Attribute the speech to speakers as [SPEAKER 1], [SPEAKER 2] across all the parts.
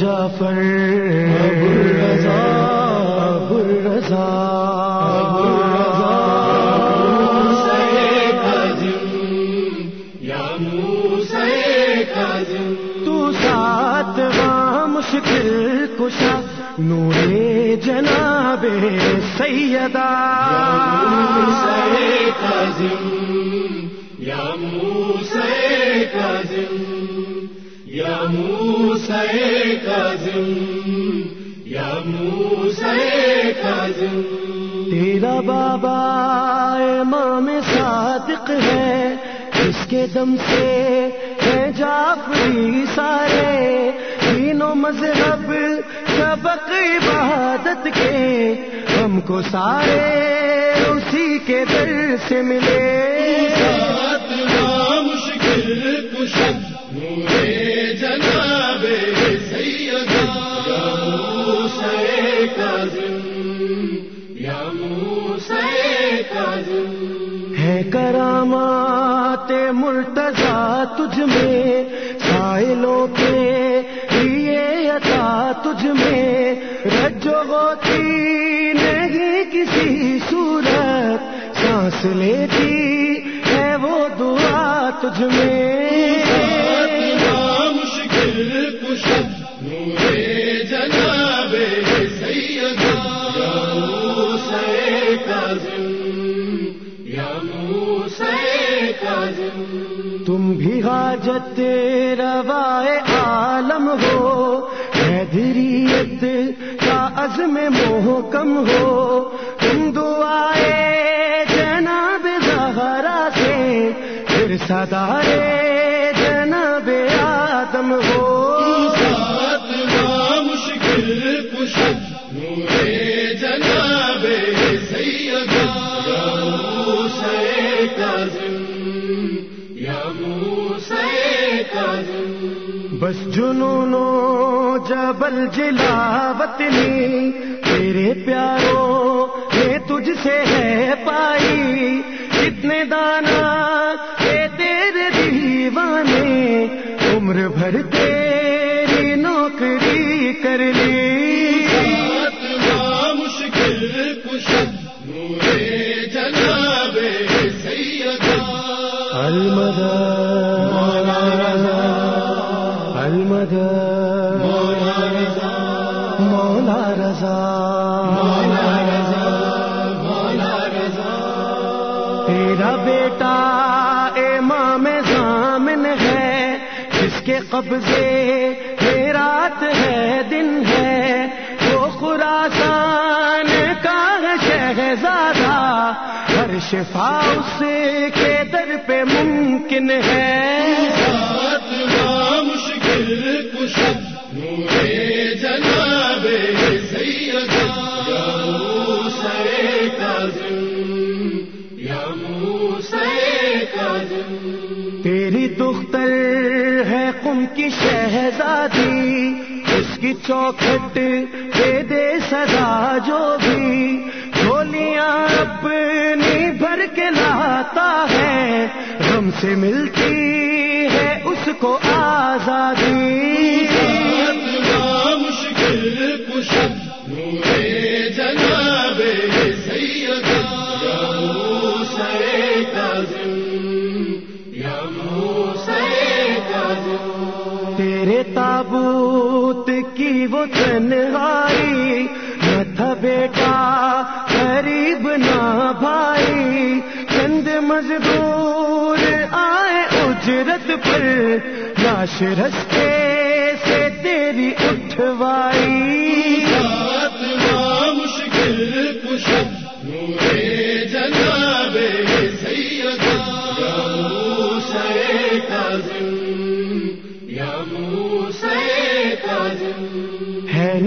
[SPEAKER 1] جعفر رضا رضا تو سات مشکل کشا نور جناب سیدا
[SPEAKER 2] یا كاظم یا موسى كاظم یا موسى كاظم
[SPEAKER 1] تیرا بابا امام صادق ہے، اس کے دم سے ہے جعفری سارے۔ تینوں مذہب سبق عبادت کے، ہم کو سارے اسی کے در سے ملے۔
[SPEAKER 2] مشکل کشن
[SPEAKER 1] ہے کرامات مرتضا تجھ میں سائلوں کے لیے عطا تجھ میں۔ رجو ہوتی نہیں کسی صورت، سانس لیتی ہے وہ دعا تجھ میں۔
[SPEAKER 2] مشکل کشن
[SPEAKER 1] بھی حاجت روائے عالم ہو، حیدریت کا عزم محکم ہو۔ تم دعائے جناب زہرا سے، پھر صدارے جناب آدم ہو۔ بس جنونو جبل جلاوت نے تیرے پیاروں نے تجھ سے ہے پائی۔ کتنے دانا یہ تیرے دیوانے عمر بھر تیری نوکری کر لی۔
[SPEAKER 2] مشکل کشن نورے جناب سیدا
[SPEAKER 1] المدد المدد مولا رضا تیرا بیٹا امام ضامن ہے جس کے قبضے میں رات ہے دن ہے۔ وہ خراسان کا ہے شہزادہ ہر شفا اس کے در پہ ممکن ہے۔ تیری دختر ہے قم کی شہزادی، اس کی چوکھٹ دے دے سدا جو بھی۔ گولیاں اپنی بھر کے لاتا ہے، غم سے ملتی ہے اس کو آزادی۔
[SPEAKER 2] جناب
[SPEAKER 1] تیرے تابوت کی وہ تنہائی نہ تھا بیٹا، غریب نہ بھائی، چند مزدور آئے اجرت پر، لاش رستے سے تیری اٹھوائی۔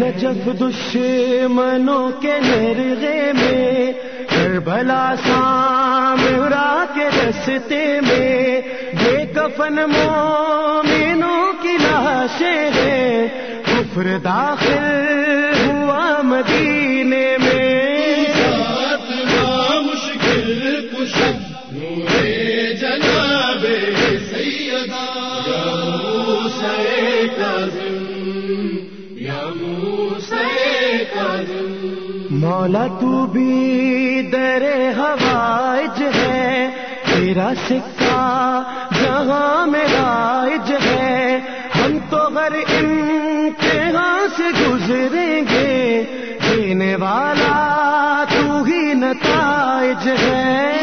[SPEAKER 1] نجف دشمنوں کے نرغے میں کربلا سامرا کے رستے میں، بے کفن مومنوں کی لاشیں ہیں۔ کفر داخل ہوا مدینے میں۔
[SPEAKER 2] مشکل کشن جناب سیدا
[SPEAKER 1] مولا تو بھی در ہوائج ہے، تیرا سکہ جہاں میں رائج ہے۔ ہم تو غر امتحان سے گزریں گے، دینے والا تو ہی نتائج ہے۔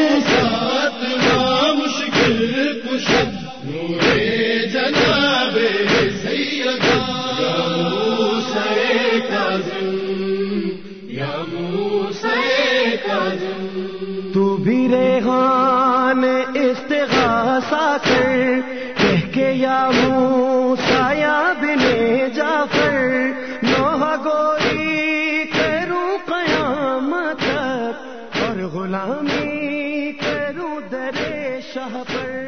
[SPEAKER 1] تو بھی ریحان استغاسا کر، کہہ کے یا موسیٰ یا بن کر لوہا گوری کروں قیامت اور غلامی کروں درے شاہ پر۔